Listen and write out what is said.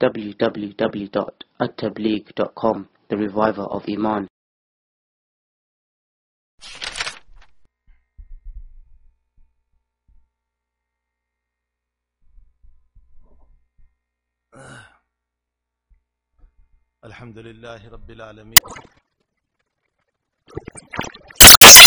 www.attableek.com, the reviver of Iman. الحمد لله رب العالمين